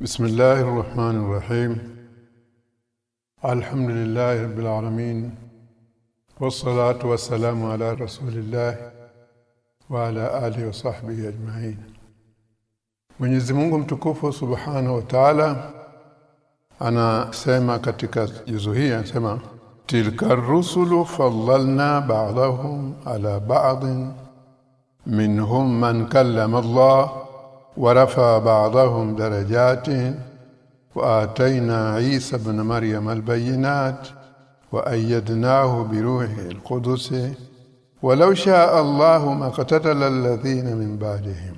بسم الله الرحمن الرحيم. الحمد لله رب العالمين والصلاة والسلام على رسول الله وعلى آله وصحبه أجمعين. من يزمونه متكفه سبحانه وتعالى أنا سيما كتك يزهي سيما تلك الرسل فضلنا بعضهم على بعض منهم من كلم الله ورفع بعضهم درجات وآتينا عيسى بن مريم البينات وأيدناه بروح القدس. ولو شاء الله ما قتتل الذين من بعدهم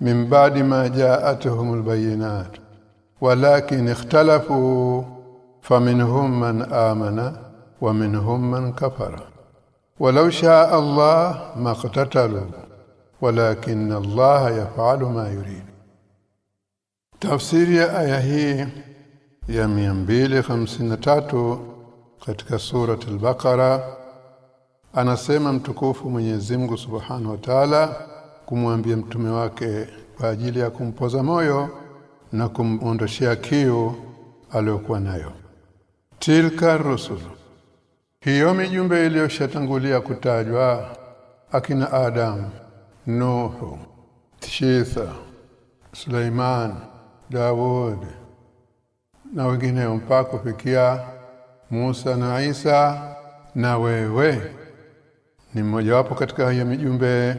من بعد ما جاءتهم البينات. ولكن اختلفوا فمنهم من آمن ومنهم من كفر. ولو شاء الله ما اقتتلوا. walakin Allah yafalu ma yurid. Tafsiri ya aya hii ya 253 katika surat al-Baqara anasema mtukufu Mwenyezi Mungu Subhanahu wa Ta'ala kumwambia mtume wake kwa ajili ya kumpoza moyo na kumondoshia kiu aliyokuwa nayo. Tilka rusul. Hiyo mijumbe iliyoshatangulia kutajwa akina Adamu Nuhu Shitha Suleiman Daud na wengine mpaka kufikia Musa na Isa na wewe. Ni mmoja wapo katika hiyo mijumbe.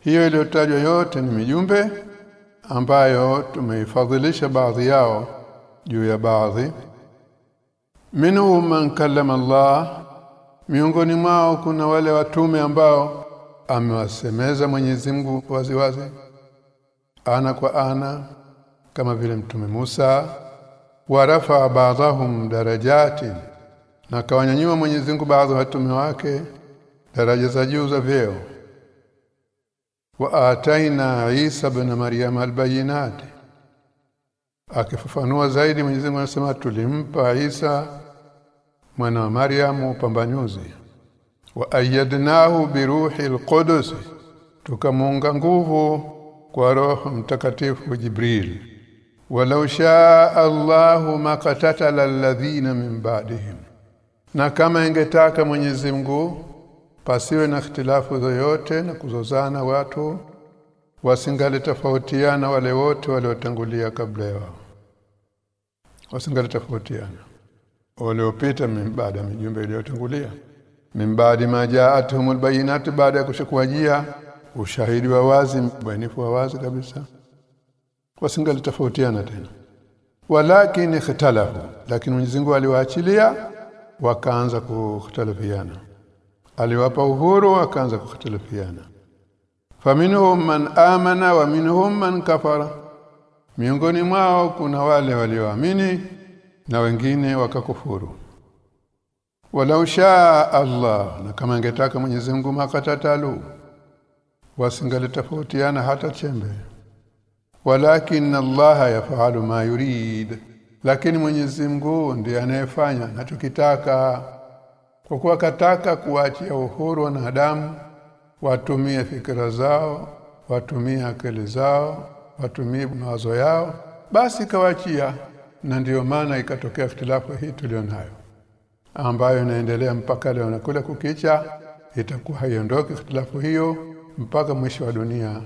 Hiyo iliyotajwa yote ni mijumbe ambayo tumeifadhilisha baadhi yao juu ya baadhi. Minhum man kallama Allah miongoni mwao kuna wale watume ambao amewasemeza Mwenyezi Mungu waziwazi ana kwa ana kama vile mtume Musa warafa baadhahum darajati na kawanyanyua Mwenyezi Mungu baadhi watume wake daraja za juu za vyeo. Wa ataina Isa ibn Maryam albayinat akifafanua zaidi Mwenyezi Mungu anasema tulimpa Isa mwana wa Maryam upambanyuzi wa ayyadnahu biruhi alqudus tukamunga nguvu kwa roho mtakatifu Jibril. Walau shaa Allahu makatatala alladhina min ba'dihim na kama ingetaka Mwenyezi Mungu pasiwe na ikhtilafu zoyote na kuzozana watu wasingale tofautiana wale wote waliotangulia kabla yao. Wasingale tofautiana waliopita baada ya mijumbe iliyotangulia min baadi ma ja'atuhumul bayinat baada ya kushakuwajia ushahidi wa wazi bainifu wa wazi kabisa. Wasingali tofautiana tena. Walakin ikhtalafu lakini Mwenyezi Mungu aliwaachilia wakaanza kukhtalafiana aliwapa uhuru wakaanza kukhtalafiana faminhum man amana wa minhum man kafara. Miongoni mwao kuna wale walioamini na wengine wakakufuru walau shaa Allah na kama angetaka Mwenyezi Mungu makatatalu wasingalitofautiana hata chembe. Walakin Allah yafalu ma yurid lakini Mwenyezi Mungu ndiye anayefanya anachokitaka. Kwa kuwa kataka kuachia uhuru wanadamu watumie fikra zao watumie akili zao watumie mawazo yao basi kawaachia na ndiyo maana ikatokea fitilafu hii tulionayo ambayo inaendelea mpaka leo. Na kule kukicha itakuwa haiondoki ikhtilafu hiyo mpaka mwisho wa dunia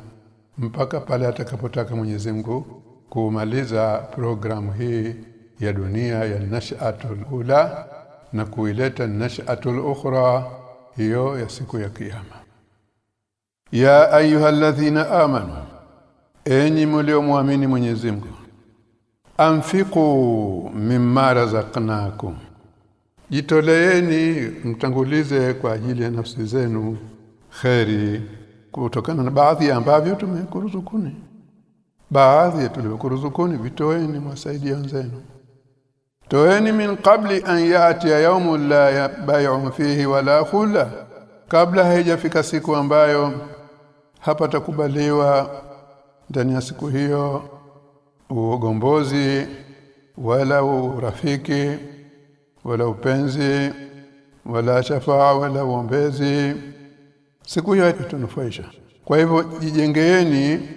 mpaka pale atakapotaka Mwenyezi Mungu kumaliza programu hii ya dunia ya nashatul ula na kuileta nashatul ukhra hiyo ya siku ya kiyama. Ya ayyuhalladhina amanu enyi mliomuamini Mwenyezi Mungu anfiqu mimma razaqnakum jitoleeni mtangulize kwa ajili ya nafsi zenu kheri kutokana na baadhi ambavyo tumekuruzukuni. Baadhi tulivyokuruzukuni vitoeni mwasaidia wenzenu toeni min qabli an yati yawmun la yabay'u fihi wala khula. Kabla haijafika siku ambayo hapa takubaliwa ndani ya siku hiyo ugombozi wala urafiki wala upenzi wala shafaa wala uombezi. Siku hiyo itunufaisha kwa hivyo jijengeeni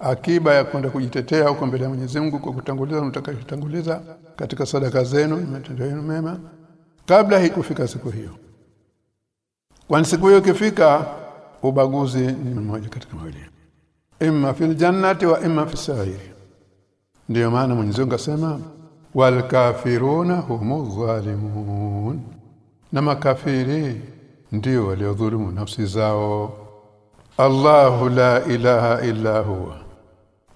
akiba ya kwenda kujitetea huko mbele ya Mwenyezi Mungu kwa kutanguliza mtakayotanguliza katika sadaka zenu matendo yenu mema kabla haikufika siku hiyo. Kwa siku hiyo ikifika ubaguzi ni mmoja katika mawili. Imma fil jannati wa imma fis sa'ir. Ndio maana Mwenyezi Mungu asema wal kafiruna humu zalimun. Na makafiri ndio waliodhulumu nafsi zao. Allahu la ilaha illa huwa.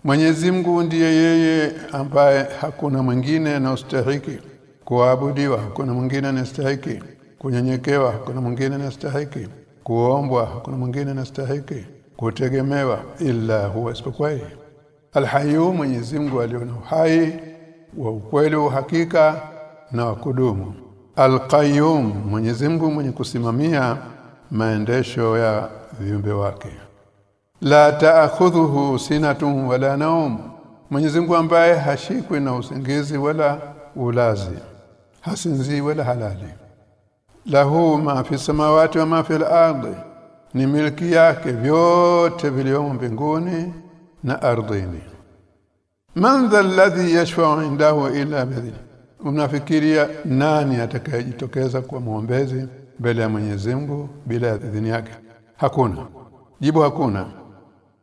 Mwenyezi Mungu ndiye yeye ambaye hakuna mwingine anastahili kuabudiwa hakuna mwingine anastahili kunyenyekewa hakuna mwingine anastahili kuombwa hakuna mwingine anastahili kutegemewa illa huwa isipokuwa yeye. Alhayyu Mwenyezi Mungu aliona uhai wa ukweli wa hakika na wa kudumu. Alqayyum Mwenyezi Mungu mwenye kusimamia maendesho ya viumbe wake. La ta'khudhuhu sinatun wala naum Mwenyezi Mungu ambaye hashikwi na usingizi wala ulazi hasinzi wala halali. Lahu ma fi samawati wa ma fi al-ardi ni milki yake vyote vilivyomo mbinguni na ardhini man dha alladhi yashfa'u indahu illa bi'idhni unafikiria nani atakayejitokeza kwa muombezi mbele ya Mwenyezi Mungu bila ya idhini yake? Hakuna. Jibu hakuna.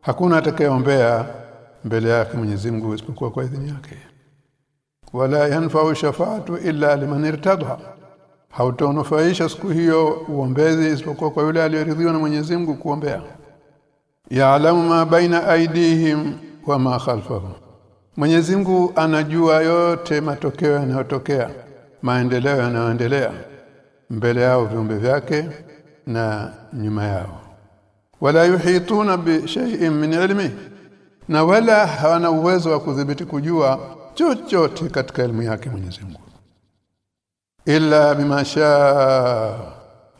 Hakuna atakayeombea mbele yake Mwenyezi Mungu isipokuwa kwa idhini yake. Wala yanfa'u shafa'atu illa liman irtada hautonufaisha siku hiyo uombezi isipokuwa kwa yule aliyeridhiwa na Mwenyezi Mungu kuombea. Ya'lamu ma baina aidihim wa ma khalfahum Mwenyezi Mungu anajua yote matokeo yanayotokea maendeleo yanayoendelea mbele yao viumbe vyake na nyuma yao. Wala yuhituna bi shay'in min ilmi na wala hawana uwezo wa kudhibiti kujua chochote katika elimu yake Mwenyezi Mungu. Illa bima shaa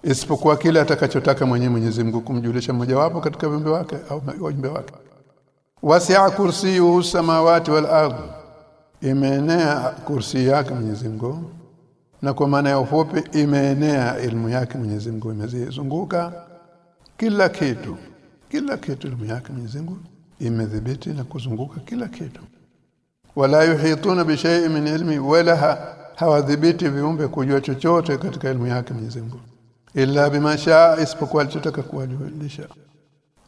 isipokuwa kile atakachotaka mwenyewe Mwenyezi Mungu kumjulisha mmojawapo katika viumbe wake au wajumbe wake wasi'a kursiyuhu samawati wal ardh. Imeenea kursi yake Mwenyezi Mungu. Na kwa maana ya ufupi imeenea ilmu yake Mwenyezi Mungu. Imezizunguka kila kitu. Kila kitu ilmu yake Mwenyezi Mungu. Imedhibiti na kuzunguka kila kitu. Wala yuhituna bi shay'in min ilmi wala ha, hawadhibiti viumbe kujua chochote katika ilmu yake Mwenyezi Mungu. Illa bima shaa isipokuwa alichotaka kuwajulisha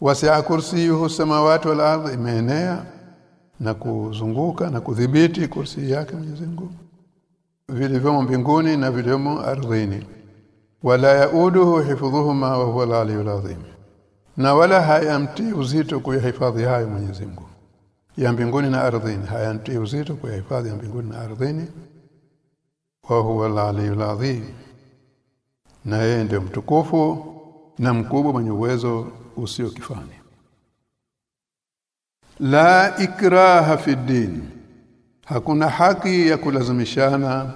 wasi'a kursiyuhu samawati wal ardh imeenea na kuzunguka na kudhibiti kursi yake Mwenyezi Mungu. Vilivyomo mbinguni na vilivyomo ardhini. Wala yauduhu hifdhuhuma wa huwa al-aliyyul azim. Na wala hayamti uzito kuyahifadhi hayo Mwenyezi Mungu. Ya mbinguni na ardhini. Hayamti uzito kuyahifadhi ya mbinguni na ardhini. Wa huwa al-aliyyul azim. Na yeye ndio mtukufu na mkubwa mwenye uwezo usio kifani la ikraha fi din. Hakuna haki ya kulazimishana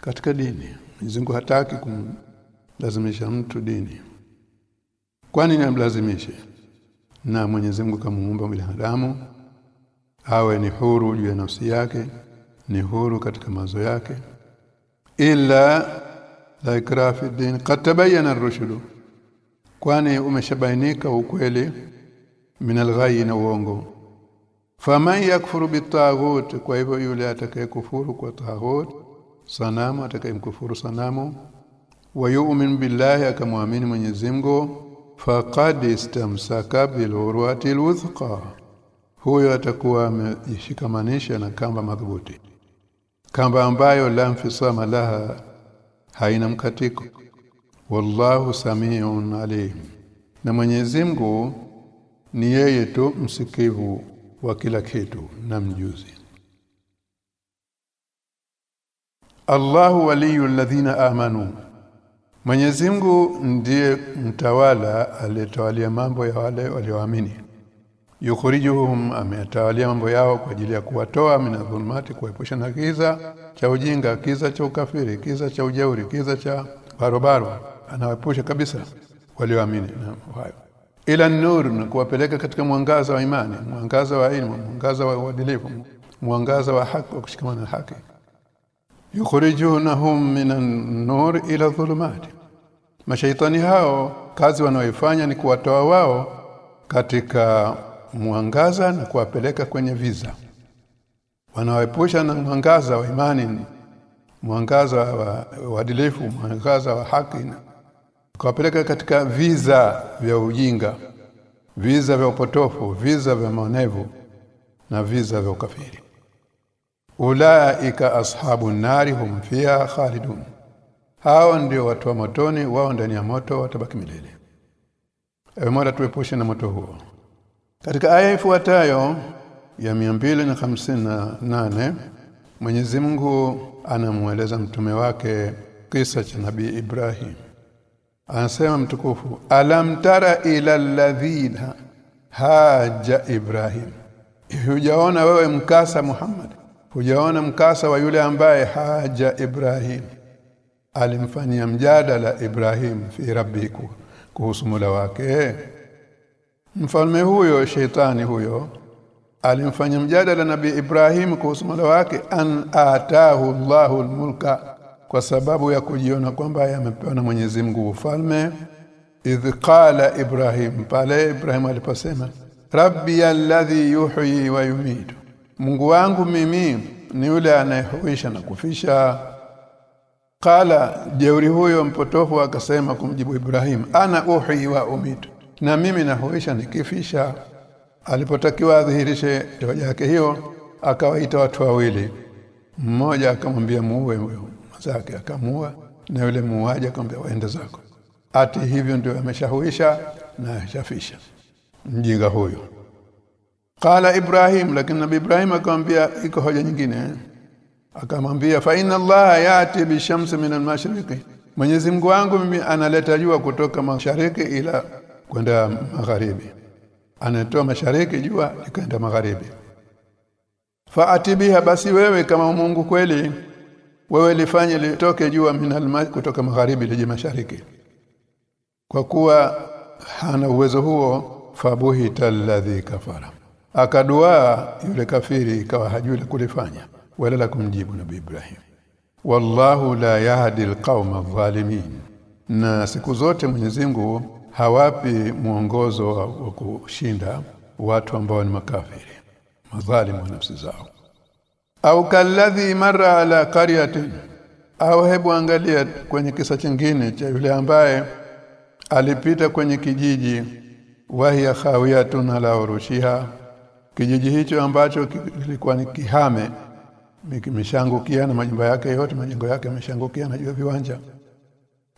katika dini. Mwenyezi hataki kumlazimisha mtu dini. Kwani namlazimishe? Na Mwenyezi Mungu kamuumba binadamu awe ni huru juu ya nafsi yake ni huru katika mazo yake. Ila la ikraha fi din. Qad tabayyana ar-rushd kwani umeshabainika ukweli? Min alghayi na uongo. Faman yakfuru bitaghut kwa hivyo yule atakayekufuru kwa taghut sanamu atakayemkufuru sanamu wa yu'min billahi akamwamini Mwenyezi Mungu faqad istamsaka bil urwati alwuthqa. Huyo atakuwa amejishikamanisha na kamba madhubuti. Kamba ambayo la mfisama laha haina mkatiko wallahu samiun alim. Na Mwenyezi Mungu ni yeye tu msikivu wa kila kitu na mjuzi. Allahu waliyu ladhina amanu. Mwenyezi Mungu ndiye mtawala aliyetawalia mambo ya wale walioamini. Yukhrijuhum ametawalia mambo yao kwa ajili ya kuwatoa minadhulumati kuepusha na giza cha ujinga kiza cha ukafiri kiza cha ujeuri kiza cha barobaro anawaepusha kabisa walioamini. Na hayo ila nur na kuwapeleka katika mwangaza wa imani mwangaza wa ilmu mwangaza wa uadilifu mwangaza wa haki wa kushikamana na haki. Yukhrijunahum minan nur ila dhulumati. Mashaitani hao kazi wanaoifanya ni kuwatoa wao katika mwangaza na kuwapeleka kwenye viza wanawaepusha na mwangaza wa imani mwangaza wa uadilifu mwangaza wa haki kuwapeleka katika viza vya ujinga viza vya upotofu viza vya maonevu na viza vya ukafiri. Ulaika ashabu nari hum fiha khalidun. Hao ndio watu wa motoni wao ndani ya moto watabaki milele. Ewe mola tuepushe na moto huo. Katika aya ifuatayo ya 258 Mwenyezi Mungu anamueleza mtume wake kisa cha nabii Ibrahim anasema mtukufu alam tara ila alladhina haja Ibrahim. Hujaona wewe mkasa Muhammad? Hujaona mkasa wa yule ambaye haja Ibrahim? Alimfanyia mjadala Ibrahim fi rabbiku kuhusu mula wake. Mfalme huyo sheitani huyo alimfanyia mjadala nabii Ibrahim kuhusu mula wake an atahu Allahu mulka kwa sababu ya kujiona kwamba yamepewa na Mwenyezi Mungu ufalme. Idh qala Ibrahim pale Ibrahim aliposema rabbi alladhi yuhyi wa yumitu Mungu wangu mimi ni yule anayehuisha na kufisha. Kala jeuri huyo mpotofu akasema kumjibu Ibrahim ana uhi wa umitu na mimi nahuisha nikifisha. Alipotakiwa adhihirishe hoja yake hiyo akawaita watu wawili. Mmoja akamwambia muue huyo mwenzake akamua na yule muuaji akamwambia waende zako. Ati hivyo ndio ameshahuisha na shafisha mjinga huyo. Kala Ibrahim lakini Nabii Ibrahim akamwambia iko hoja nyingine. Akamwambia fa inna Allah yati bishamsi min al-mashriqi Mwenyezi Mungu wangu mimi analeta jua kutoka mashariki ila kwenda magharibi. Anatoa mashariki jua likaenda magharibi. Fa atibiha basi wewe kama Mungu kweli wewe lifanye litoke jua minal kutoka magharibi lije mashariki. Kwa kuwa hana uwezo huo fabuhita alladhi kafara. Akadua yule kafiri ikawa hajui kulifanya. Wala la kumjibu nabii Ibrahim. Wallahu la yahdi alqauma adh-dhalimin. Na siku zote Mwenyezi Mungu hawapi mwongozo wa kushinda watu ambao ni makafiri. Madhalimu nafsi zao au kalladhi marra ala qaryatin. Au hebu angalia kwenye kisa kingine cha yule ambaye alipita kwenye kijiji wahiya khawiyatun ala urushiha. Kijiji hicho ambacho kilikuwa ni kihame kimeshangukia na majumba yake yote majengo yake yameshangukia na viwanja.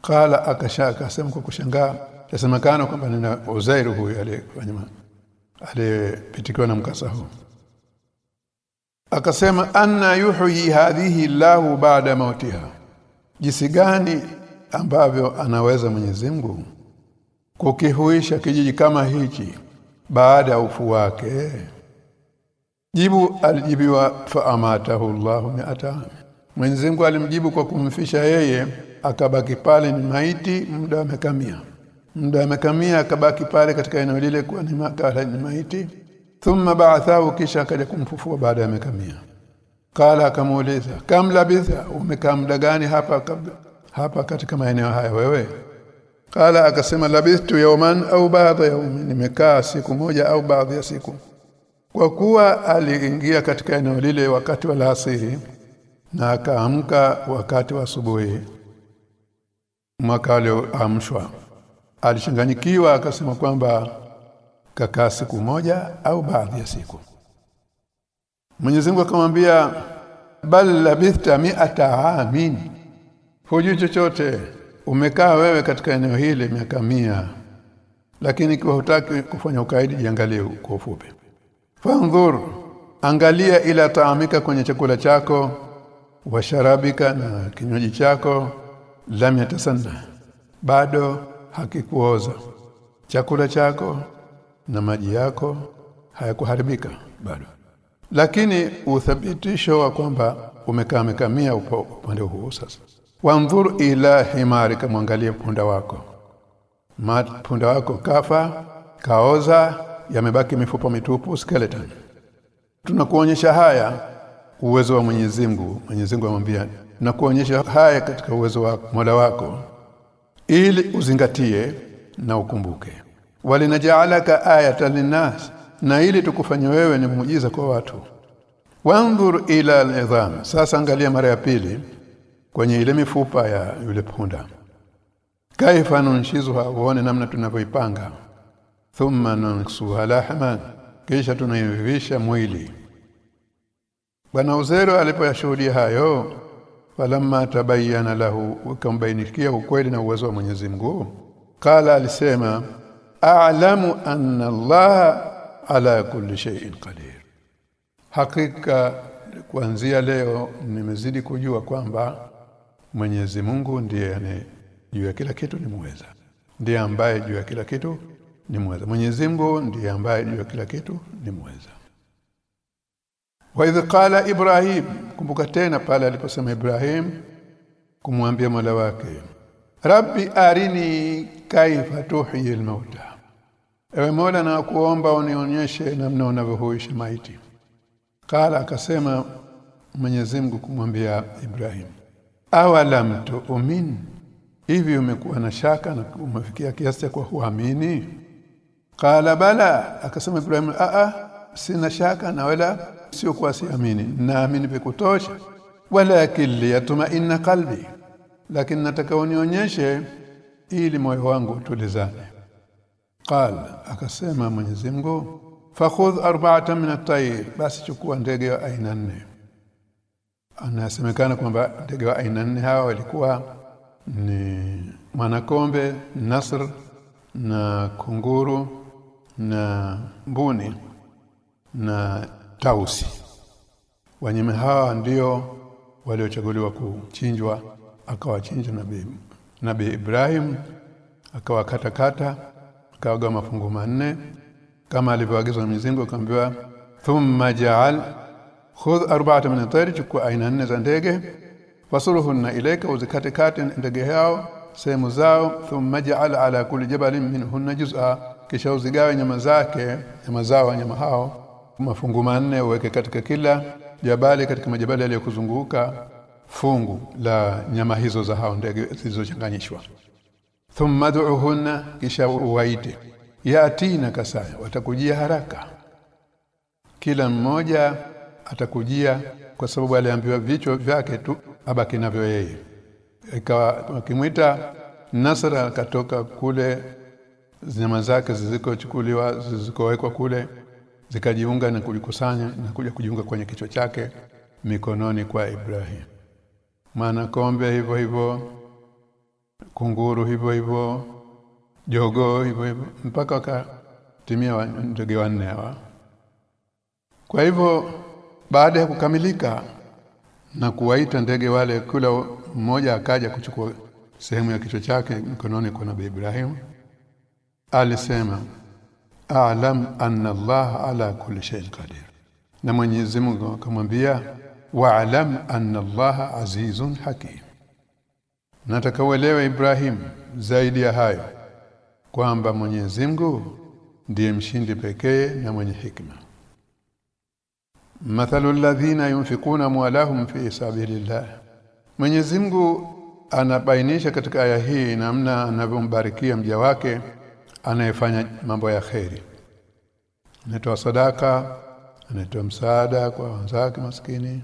Kala akashaka akasema kwa kushangaa yasemekana kwamba nina Uzairu huyu aliyefanya aliyepitikiwa na mkasa huu akasema anna yuhyi hadhihi Allahu baada mautiha jinsi gani ambavyo anaweza Mwenyezi Mungu kukihuisha kijiji kama hichi baada ya ufu wake? Jibu alijibiwa fa amatahu Allahu mi'ata. Mwenyezi Mungu alimjibu kwa kumfisha yeye akabaki pale ni maiti muda wa amekamia. Muda wa amekamia akabaki pale katika eneo lile kwa ni maiti thumma ba'athahu kisha akaja kumfufua baada ya miaka mia. Kala akamuuliza kam labitha? Umekaa muda gani hapa kabla hapa katika maeneo haya wewe? Kala akasema labithtu yawman au baadhi ya nimekaa siku moja au baadhi ya siku. Kwa kuwa aliingia katika eneo lile wakati wa alasiri na akaamka wakati wa asubuhi mwaka alioamshwa alishanganyikiwa akasema kwamba kakaa siku moja au baadhi ya siku. Mwenyezi Mungu akamwambia bal labithta mi'ata amin hujui chochote. Umekaa wewe katika eneo hili miaka mia lakini kwa hutaki kufanya ukaidi jiangalie kwa ufupi. Fanzur angalia ila taamika kwenye chakula chako washarabika na kinywaji chako lam yatasanna. Bado hakikuoza. Chakula chako na maji yako hayakuharibika bado. Lakini uthabitisho wa kwamba umekaa mekamia upande huu sasa. Wanzur ila himarika mwangalie punda wako. Punda wako kafa kaoza yamebaki mifupa mitupu skeleton. Tunakuonyesha haya uwezo wa Mwenyezi Mungu Mwenyezi Mungu amwambia na kuonyesha haya katika uwezo wa Mola wako ili uzingatie na ukumbuke walinajaalaka ayatan linnas na ili tukufanye wewe ni muujiza kwa watu. Wanzur ila al-idham. Sasa angalia mara ya pili kwenye ile mifupa ya yule punda. Kaifa nunshizuha uone namna tunavyoipanga. Thumma nansuha lahman kisha tunaivisha mwili. Bwana uzero alipoyashuhudia hayo falamma tabayyana lahu ukambainikia ukweli na uwezo wa Mwenyezi Mungu kala alisema a'lamu anna Allah ala kulli shay'in qadir hakika kuanzia leo nimezidi kujua kwamba Mwenyezi Mungu ndiye ane juu ya kila kitu ni muweza ndiye ambaye juu ya kila kitu ni muweza Mwenyezi Mungu ndiye ambaye juu ya kila kitu ni muweza wa idh qala Ibrahim kumbuka tena pale aliposema Ibrahim kumwambia Mola wake Rabbi arini kaifa tuhyi al-mauta Ewe Mola na kuomba unionyeshe namna unavyohuisha maiti. Kala akasema Mwenyezi Mungu kumwambia Ibrahim awalam tu'min hivi umekuwa na shaka na umefikia kiasi cha kuamini? Kala bala. Akasema Ibrahim a a sina shaka na wala sio kwa siamini. Naamini vikutosha walakin liyatma'inna qalbi. Lakini nataka unionyeshe ili moyo wangu utulizane qal akasema Mwenyezi Mungu fakhudh arba'atan min at-tayr. Basi chukua ndege wa aina nne. Anasemekana kwamba ndege wa aina nne hawa walikuwa ni mwanakombe nasr na kunguru na mbuni na tausi. Wanyama hawa ndio waliochaguliwa kuchinjwa akawachinja nabii nabii Ibrahim akawakata akawaga mafungu manne. Kama alivyoagizwa mizingo Mungu akamwambia thumma ja'al khudh arba'atan min at-tayr chukua aina nne za ndege fasuruhunna ilayka uzikate kate ndege hao sehemu zao thumma ja'al ala kulli jabalin minhunna juz'a. Kisha uzigawe nyama zake nyama zao nyama hao. Mafungu manne uweke katika kila jabali katika majabali yaliyokuzunguka. Fungu la nyama hizo za hao ndege zilizochanganyishwa thumma du'uhunna kisha uwaite. Yatina kasaya watakujia haraka. Kila mmoja atakujia kwa sababu aliambiwa vichwa vyake tu abaki navyo yeye. Ikawa akimwita Nasra akatoka kule zinyama zake zilizochukuliwa zilizowekwa kule zikajiunga na kujikusanya na kuja kujiunga kwenye kichwa chake mikononi kwa Ibrahim. Maana kombe hivyo hivyo kunguru hivyo hivyo jogo hivyo hivyo mpaka wakatimia ndege wanne hawa. Kwa hivyo baada ya kukamilika na kuwaita ndege wale kula mmoja akaja kuchukua sehemu ya kichwa chake mkononi kwa Nabii Ibrahim alisema a'lam anna Allah ala kulli shay'in qadir. Na Mwenyezi Mungu akamwambia wa'lam anna Allah azizun hakim nataka uelewe Ibrahim zaidi ya hayo kwamba Mwenyezi Mungu ndiye mshindi pekee na mwenye hikma. Mathalu alladhina yunfikuna mwalahum fi sabilillah. Mwenyezi Mungu anabainisha katika aya hii namna anavyombarikia mja wake anayefanya mambo ya kheri. Anatoa sadaka anatoa msaada kwa wenzake maskini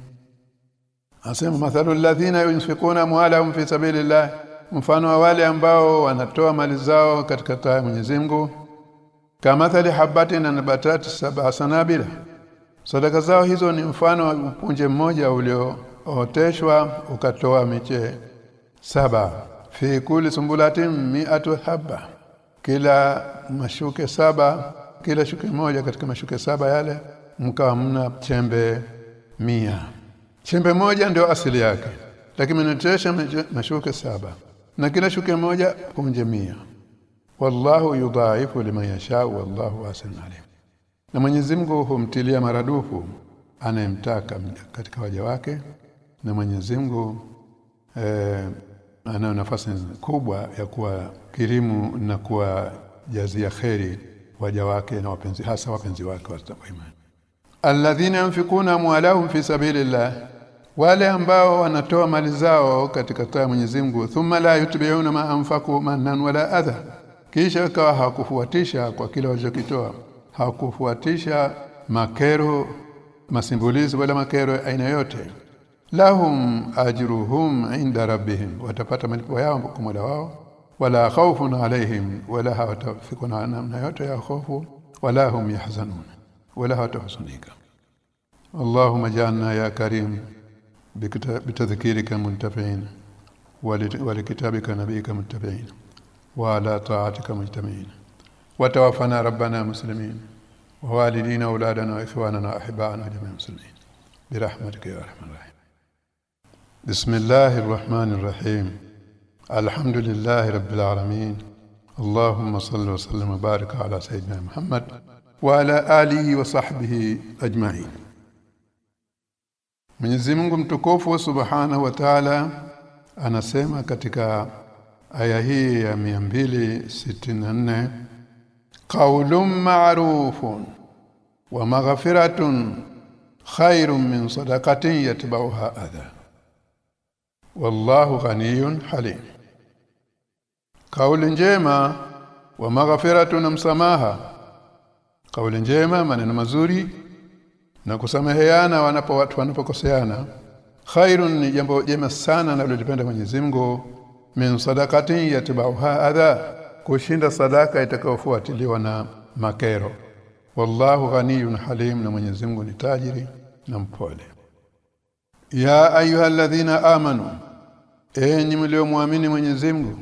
asema mathalu alladhina yunfikuna amwalahum fi sabilillah. Mfano wa wale ambao wanatoa mali zao katika taa ya Mwenyezi Mungu. Kama thali habatin na nabatati saba sanabila. Sadaka zao hizo ni mfano wa upunje mmoja uliooteshwa ukatoa miche saba. Fi kulli sumbulatin mi'atu habba. Kila mashuke saba kila shuke moja katika mashuke saba yale mkawa mna chembe mia chembe moja ndio asili yake lakini mnatesha mashuke saba. Na kila shuke moja punje mia. Wallahu yudhaifu liman yasha wallahu wasi'un alim. Na Mwenyezi Mungu humtilia maradufu anayemtaka katika waja wake. Na Mwenyezi Mungu eh, ana nafasi kubwa ya kuwa kirimu na kuwa jazia kheri waja wake na wapenzi hasa wapenzi wake wa imani alladhina yunfikuna amwalahum fi sabilillah wale ambao wanatoa mali zao katika taa Mwenyezi Mungu thumma la yutbiuna ma anfaqu manan wala adha. Kisha kawa hakufuatisha kwa kile walichokitoa. Hakufuatisha makero masimbulizi wala makero aina yote lahum ajruhum inda rabbihim. Watapata malipo yao kwa Mola wao. Wala khawfun alaihim wala hawatafikwa na namna yote ya hofu. Wala hum yahzanun. Wala hawatahuzunika. Allahumma ja'alna ya karim. بتذكيرك منتفعين ولكتابك نبيك متبعين وعلى طاعتك مجتمعين وتوفنا ربنا مسلمين ووالدينا أولادنا وإخواننا واحبائنا جميع المسلمين. برحمتك يا أرحم الراحمين. بسم الله الرحمن الرحيم. الحمد لله رب العالمين. اللهم صل وسلم وبارك على سيدنا محمد وعلى آله وصحبه أجمعين. Mwenyezi Mungu mtukufu Subhanahu wa Ta'ala anasema katika aya hii ya 264 qaulun ma'rufun wa maghfiratun khairun min sadaqatin yatba'uha adha. Wallahu ghaniyun halim. Kauli njema wa maghfiratun msamaha. Kauli njema maneno mazuri na kusameheana wanapo watu wanapokoseana. Khairun ni jambo jema sana nalolipenda Mwenyezi Mungu. Min sadaqati yatba'uha adha kushinda sadaka itakayofuatiliwa na makero. Wallahu ghaniyun halim na Mwenyezi Mungu ni tajiri na mpole. Ya ayyuhalladhina amanu enyi mliomwamini Mwenyezi Mungu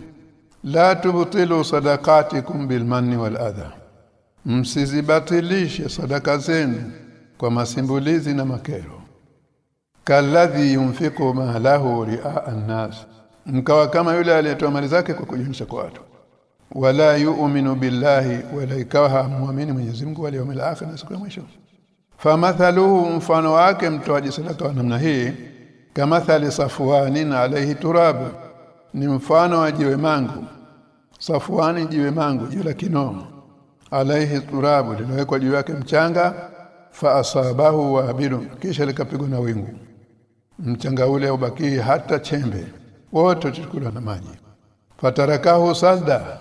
la tubtilu sadaqatikum bilmanni waladha msizibatilishe sadaka zenu kwa masimbulizi na makero. Kalladhi yunfiqu malahu ri'a an-nas mkawa kama yule aliyetoa mali zake kwa kujionyesha kwa watu. Wala yu'minu billahi wala ikawa muamini Mwenyezi Mungu wala yawmil akhir na siku ya mwisho. Famathaluhu mfano wake mtoaji sadaka wa namna hii kama thali safwanin alayhi turab ni mfano wa jiwe mangu. Safwani jiwe mangu jiwe la kinomo alayhi turabu lilowekwa juu yake mchanga fa asabahu wabilun kisha likapigwa na wingu. Mchanga ule ubaki hata chembe. Wote tulikula na maji. Fatarakahu sadda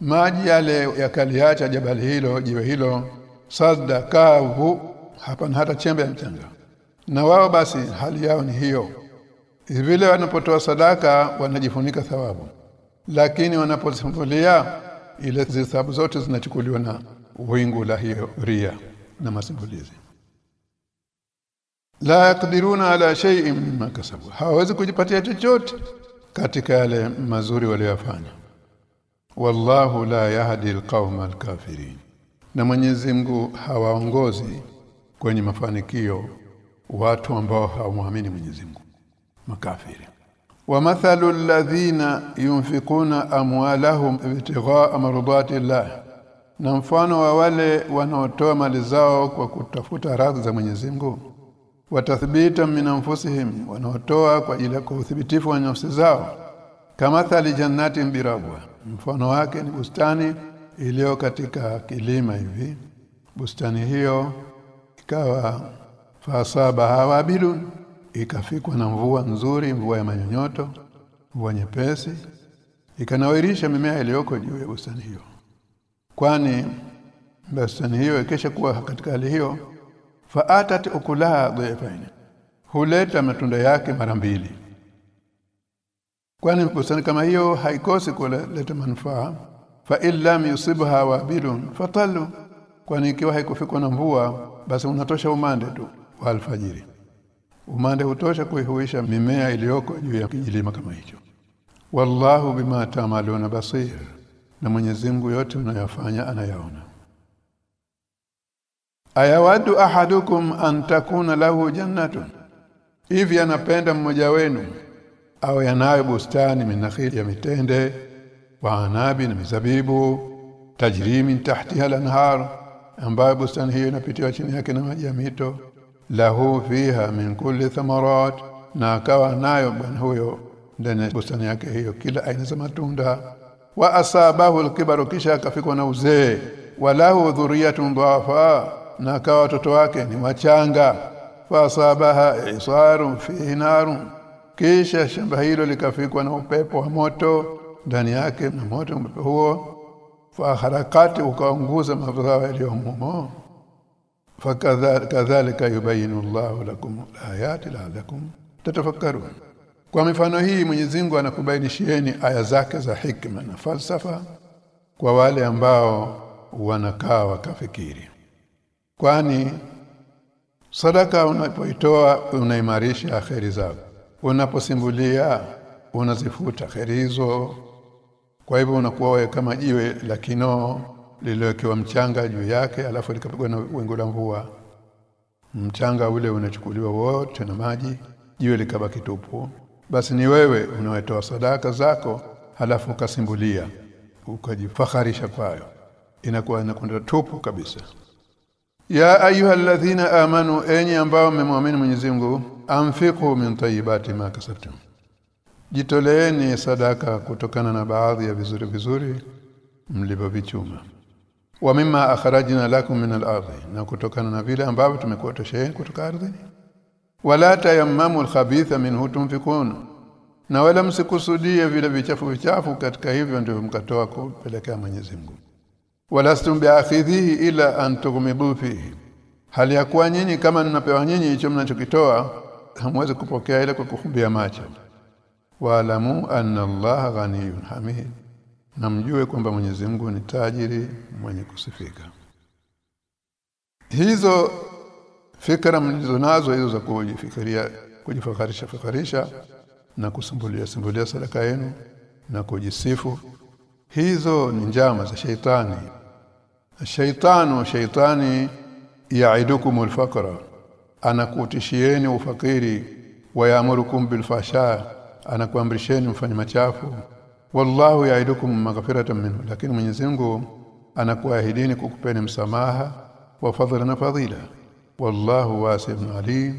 maji yale yakaliacha jabali hilo jiwe hilo sadda kavu hapana hata chembe ya mchanga. Na wao basi hali yao ni hiyo. Vile wanapotoa sadaka wanajifunika thawabu. Lakini wanaposimulia ile zisabu zote zinachukuliwa na wingu la hiyo ria na masimulizi la yakdiruna ala shay'in mimma kasabu. Hawezi kujipatia chochote katika yale mazuri waliyofanya wallahu la yahdi alqauma alkafirin. Na Mwenyezi Mungu hawaongozi kwenye mafanikio watu ambao hawamwamini Mwenyezi Mungu. Makafiri. Wa mathalu alladhina yunfikuna amwalahum ibtigha'a mardati na mfano wa wale wanaotoa mali zao kwa kutafuta radhi za Mwenyezi Mungu. Watathbita min anfusihim wanaotoa kwa ajili ya kuthibitifu wa nafsi zao. Kama thali jannati birabwa mfano wake ni bustani iliyo katika kilima hivi. Bustani hiyo ikawa fasaba hawabilun ikafikwa na mvua nzuri mvua ya manyonyoto mvua nyepesi ikanawirisha mimea iliyoko juu ya bustani hiyo kwani bastani hiyo ikisha kuwa katika hali hiyo faatat ukulaha dhaifain huleta matunda yake mara mbili. Kwani bustani kama hiyo haikosi kuleta manufaa fa illam yusibha wabilun fatalu kwani ikiwa haikufikwa na mvua basi unatosha umande tu wa alfajiri. Umande hutosha kuihuisha mimea iliyoko juu ya kijilima kama hicho. Wallahu bima ta'maluna basir na Mwenyezi Mungu yote unayofanya anayaona. Ayawadu ahadukum an takuna lahu jannatun. Hivi anapenda mmoja wenu au yanayo bustani minakhili ya mitende wa anabi na mizabibu tajri min tahtiha al-anhar ambayo bustani hiyo inapitiwa chini yake na maji ya mito. Lahu fiha min kulli thamarat na akawa nayo bwana huyo ndani ya bustani yake hiyo kila aina za matunda wa asabahu al-kibaru kisha akafikwa na uzee. Walahu dhurriyatun dhafa na akawa watoto wake ni wachanga. Fa asabaha isarun fihi narun kisha shamba hilo likafikwa na upepo wa moto ndani yake na moto upepo huo. Fa harakati ukaunguza mazao yaliyomo fakadhalika yubayinu Allahu lakum ayati la'allakum tatafakkarun kwa mifano hii Mwenyezi Mungu anakubainishieni aya zake za hikma na falsafa kwa wale ambao wanakaa wakafikiri. Kwani sadaka unapoitoa unaimarisha akheri zako. Unaposimbulia unazifuta kheri hizo. Kwa hivyo unakuwa wewe kama jiwe la kinoo lililowekewa mchanga juu yake alafu likapigwa na wingu la mvua. Mchanga ule unachukuliwa wote na maji jiwe likabaki tupu basi ni wewe unaotoa sadaka zako halafu ukasimbulia ukajifaharisha kwayo. Inakuwa inakwenda tupu kabisa. Ya ayyuhalladhina amanu enyi ambao mmemwamini Mwenyezi Mungu anfiqu min tayyibati ma kasabtum. Jitoleeni sadaka kutokana na baadhi ya vizuri vizuri mlivyovichuma. Wa mimma akhrajna lakum min al-ardhi na kutokana na vile ambavyo tumekuwa tosheni kutoka ardhini wala tayammamu alkhabitha minhu tunfikun. Na wala msikusudie vile vichafu vichafu katika hivyo ndivyo mkatoa kupelekea Mwenyezi Mungu. Walastum biakhidhihi ila an tughmidu fihi. Hali ya kuwa nyinyi kama ninapewa nyinyi hicho mnachokitoa hamwezi kupokea ile kwa kufumbia macho. Waalamu anna Allah ghaniyun hamid. Na mjue kwamba Mwenyezi Mungu ni tajiri mwenye kusifika. Hizo fikra mlizonazo hizo za kujifikiria kujifakarisha fakarisha na kusumbulia sumbulia sadaka yenu na kujisifu hizo ni njama za sheitani shaitanu shaitani yaidukum alfaqra anakutishieni ufakiri wa wayamurukum bilfasha anakuamrisheni mfanye machafu. Wallahu yaidukum maghfiratan minhu lakini Mwenyezi Mungu anakuahidini kukupeni msamaha wa fadhila na fadhila wallahu wasi'un alim.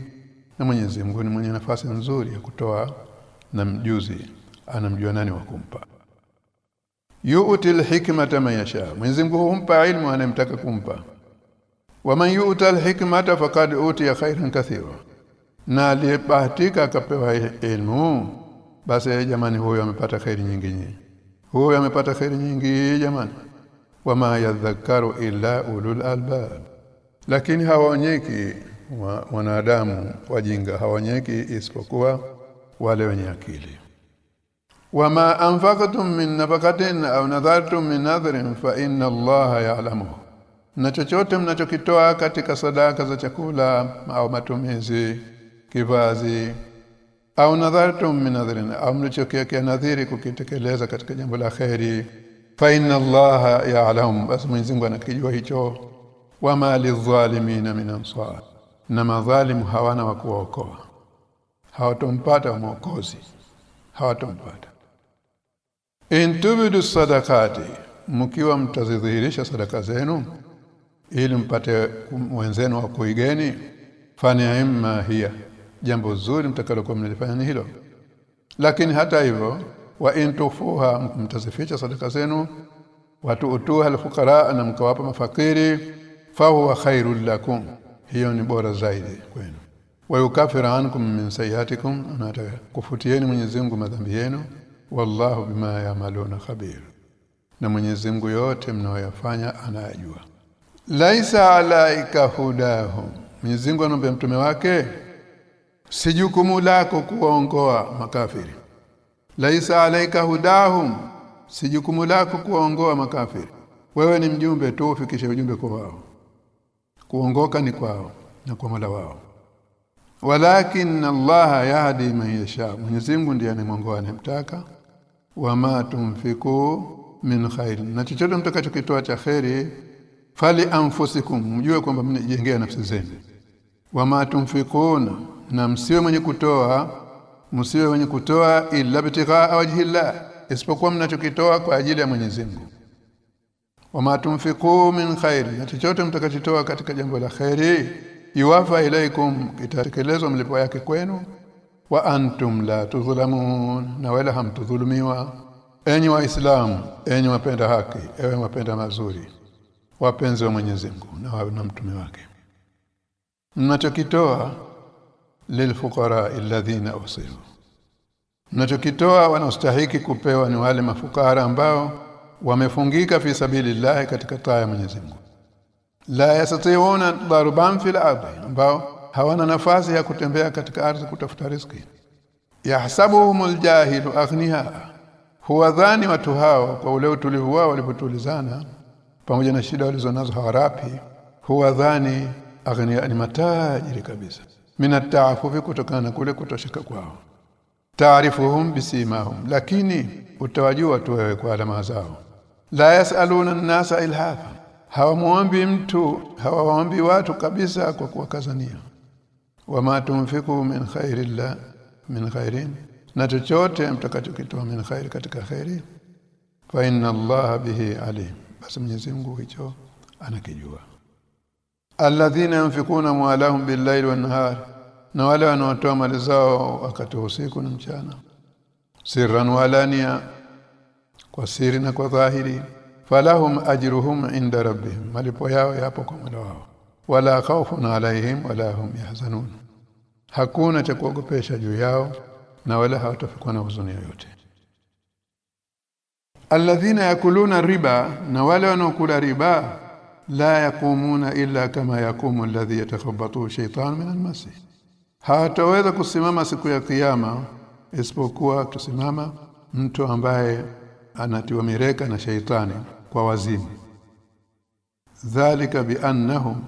Na Mwenyezi Mungu ni mwenye nafasi nzuri ya kutoa na mjuzi. Anamjua nani wa kumpa? Yu'ti alhikmata man yasha. Mwenyezi Mungu humpa ilmu anayemtaka kumpa. Waman yu'ta alhikmata faqad utiya khairan kathira. Na aliyebahatika akapewa ilmu basi jamani huyo amepata khairi nyingi nyingi. Huyo amepata khairi nyingi jamani. Wama yadhakkaru illa ulul albab lakini hawaonyeki wanadamu wajinga hawaonyeki isipokuwa wale wenye akili. Wama anfaqtum min nafaqatin au nadhartum min nadhrin fa inna allaha ya'lamu. Na chochote mnachokitoa katika sadaka za chakula au matumizi kivazi au nadhartum min nadhrin au mlichokiwekea nadhiri kukitekeleza katika jambo la khairi fa inna allaha ya'lamu. Basi Mwenyezi anakijua hicho wama lidhalimina min ansar. Na madhalimu hawana wa kuokoa hawatompata mwokozi. Hawatompata. In tubidu sadakati mkiwa mtazidhihirisha sadaka zenu ili mpate wenzenu wa kuigeni fani imma hiya jambo zuri mtakalokuwa mnalifanya ni hilo. Lakini hata hivyo wa in tufuha mtazificha sadaka zenu watu utuha alfuqara na mkawapa mafakiri fahuwa khairul lakum. Hiyo ni bora zaidi kwenu. Wa yukafiru ankum min sayyatikum anataka kufutieni Mwenyezi Mungu madhambi yenu. Wallahu bima yamaluna khabir. Na Mwenyezi Mungu yote mnayoyafanya anayajua. Laisa alaika hudahum. Mwenyezi Mungu anamwambia mtume wake si jukumu lako kuwaongoa makafiri. Laisa alaika hudahum. Si jukumu lako kuwaongoa makafiri. Wewe ni mjumbe tu ufikishe ujumbe kwa wao kuongoka ni kwao na kwa mala wao. Walakin Allah yahdi man yasha. Mwenyezi Mungu ndiye anemwongoa anemtaka wama tumfiku min khair na chochote mtakachokitoa cha khairi fali anfusikum. Mjue kwamba mnajengea nafsi zenu. Wama tumfikuna na msiwe mwenye kutoa msiwe mwenye kutoa illa bitigha wajhillah isipokuwa mnachokitoa kwa ajili ya Mwenyezi Mungu wama tumfiku min khair na chochote mtakachitoa katika jambo la khairi yuwafa ilaikum kitatekelezwa mlipo yake kwenu. Wa antum la tudhlamun na wala hamtudhulumiwa. Enyi waislamu enyi wapenda haki ewe wapenda mazuri wapenzi wa Mwenyezi Mungu na na mtume wake. Mnachokitoa lilfuqara alladhina usiru. Mnachokitoa wanaostahiki kupewa ni wale mafukara ambao wamefungika fi sabilillah katika taa ya Mwenyezi Mungu. La yastati'una darban fil ardi ambao hawana nafasi ya kutembea katika ardhi kutafuta riziki. Yahsabuhumul jahilu aghniha huwa dhani watu hao kwa ule utulivu wao walipotulizana pamoja na shida walizonazo hawarapi huwa dhani aghniya ni matajiri kabisa. Mina taafufi kutokana na kule kutosheka kwao. Taarifuhum bisimahum lakini utawajua tu wewe kwa alama zao la yasaluna an-nasa ilhafa. Hawamuombi mtu hawaombi watu kabisa kwa kuwakazania. Wama tumfiku min khairillah min khairin na chochote mtakachokitoa min khairi katika khairi fa inna allaha bihi alim. Basi Mwenyezi Mungu hicho anakijua. Alladhina yunfikuna mwalahum bil-layli wan-nahar. Na wale wanaotoa mali zao wakati usiku na mchana. Sirran walania kwa siri na kwa dhahiri falahum ajruhum inda rabbihim malipo yao yapo kwa Mola wao. Wala khawfun alaihim wala hum yahzanun. Hakuna cha kuogopesha juu yao na wala hawatafikwa na huzuni yoyote. Alladhina yakuluna riba na wale wanaokula riba la yakumuna illa kama yakumu alladhi yatakhabatu shaytan min almasih. Hawataweza kusimama siku ya kiyama isipokuwa kusimama mtu ambaye anatiwa mireka na shaitani kwa wazimu. Dhalika biannahum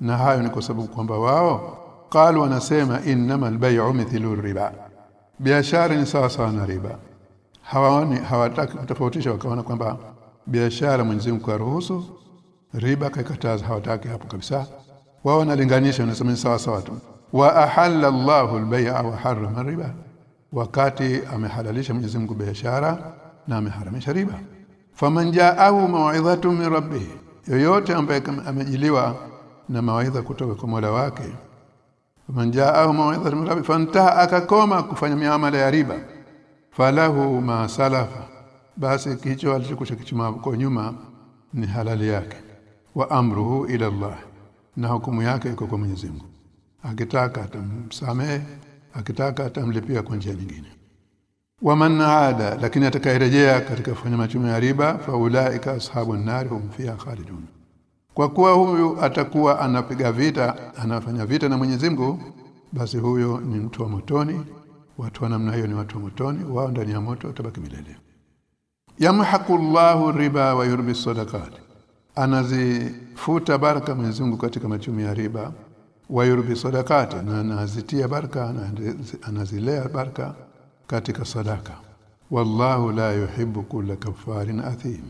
na hayo ni kwa sababu kwamba wao qalu wanasema innamal bay'u mithlu riba. Biashara ni sawa sawa na riba. Hawaoni hawataki kutofautisha wakaona kwamba biashara Mwenyezi Mungu ruhusu riba kaikataza hawataki hapo kabisa. Wao wanalinganisha wanasema ni sawa sawa tu. Wa ahalla Allahu al-bay'a wa harrama riba. Wakati amehalalisha Mwenyezi Mungu biashara na ameharamisha riba. Faman ja'ahu maw'izatun min rabbih yoyote ambaye amejiliwa na mawaidha kutoka kwa Mola wake. Faman ja'ahu maw'izatun min rabbih fantaha akakoma kufanya miamala ya riba. Falahu ma salafa basi kicho alichokushakishima kwa nyuma ni halali yake. Wa amruhu ila Allah na hukumu yake iko kwa Mwenyezi Mungu. Akitaka atamsamehe akitaka atamlipia kwa njia nyingine waman aada lakini atakayerejea katika kufanya machumi ya riba faulaika ashabun nar hum fiha khalidun. Kwa kuwa huyu atakuwa anapiga vita anafanya vita na Mwenyezi Mungu basi huyo ni mtu wa motoni. Watu wa namna hiyo ni watu wa motoni wao ndani ya moto watabaki milele. Yamhaqullahu riba wa yurbi sadaqat. Anazifuta baraka Mwenyezi Mungu katika machumi ya riba wa yurbi sadaqat na anazitia baraka anazilea baraka katika sadaka. Wallahu la yuhibbu kulla kafarin athim.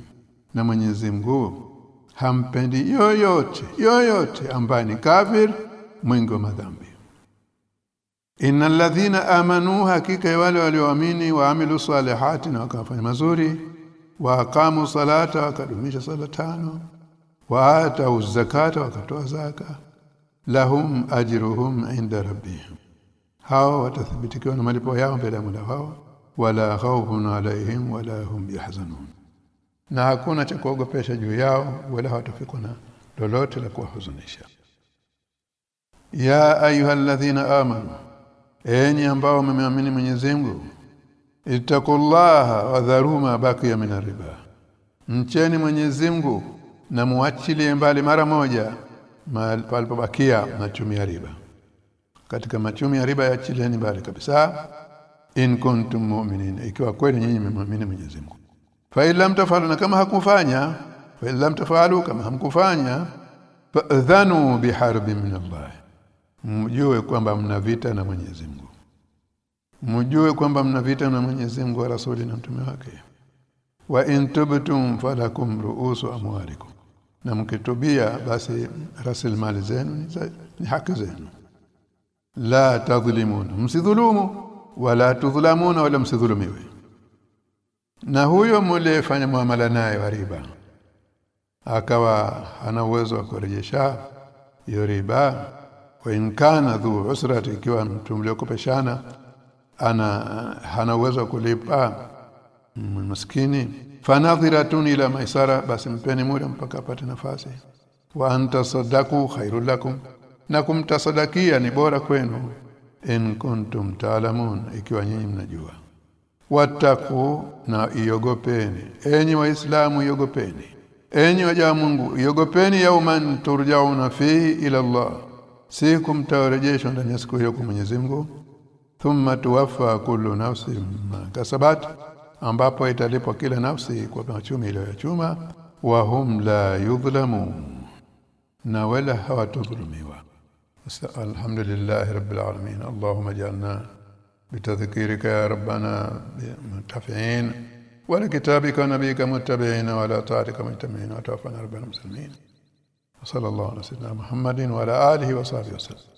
Na Mwenyezi Mungu hampendi yoyote yoyote ambaye ni kafir mwingi wa madhambi. Innal ladhina amanu hakika wale walioamini waamilu salihati na wakafanya mazuri wa aqamu salata wakadumisha sala tano wa atau zakata wakatoa zaka lahum ajruhum inda rabbihim hao watathibitikiwa na malipo yao mbele ya Mola wao. Wala khawfun alaihim wala hum yahzanun. Na hakuna cha kuogopesha juu yao wala hawatafikwa na lolote la kuwahuzunisha. Ya ayyuhalladhina amanu enyi ambao mmeamini Mwenyezi Mungu ittaqullaha wa dharuma baqiya min riba mcheni Mwenyezi Mungu na muachilie mbali mara moja palipobakia na chumia riba katika machumi ya riba ya chileni mbali kabisa. In kuntum mu'minin ikiwa kweli nyinyi mmemwamini Mwenyezi Mungu. Fa illam tafalu na kama hakufanya fa illam tafalu kama hamkufanya fa'dhanu biharbi min Allah. Mjue kwamba mna vita na Mwenyezi Mungu. Mjue kwamba mna vita na Mwenyezi Mungu wa rasuli na mtume wake. Wa in tubtum falakum ru'usu amwalikum. Na mkitubia basi rasilimali zenu ni haki zenu la tadhlimuna msidhulumu wala tudhlamuna wala msidhulumiwe. Na huyo mliyefanya muamala naye riba akawa hana uwezo wa kurejesha hiyo riba wa inkana dhu usrati ikiwa mtu mliokopeshana ana hana uwezo wa kulipa maskini. Fanadhiratun ila maisara basi mpeni muda mpaka apate nafasi. Wa anta sadaku khairul lakum na kumtasadakia ni bora kwenu. In kuntum taalamun ikiwa nyinyi mnajua. Wataku na iogopeni. Enyi waislamu iogopeni. Enyi waja Mungu iogopeni yauman turjauna fihi ila Allah. Siku mtarejeshwa ndani ya siku hiyo kwa Mwenyezi Mungu. Thumma tuwaffa kullu nafsin ma kasabat ambapo italipwa kila nafsi kwa machumi ile ya chuma. Wa hum la yudhlamu na wala hawatudhulumiwa alhamdulillah rabbil alamin allahumma ij'alna بتذكيرك يا ربنا منتفعين ولكتابك ونبيك متبعين ولا طاعتك مجتمعين وتوفنا ربنا مسلمين وصلى الله على سيدنا محمد وعلى آله وصحبه وسلم.